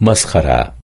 مسخرة.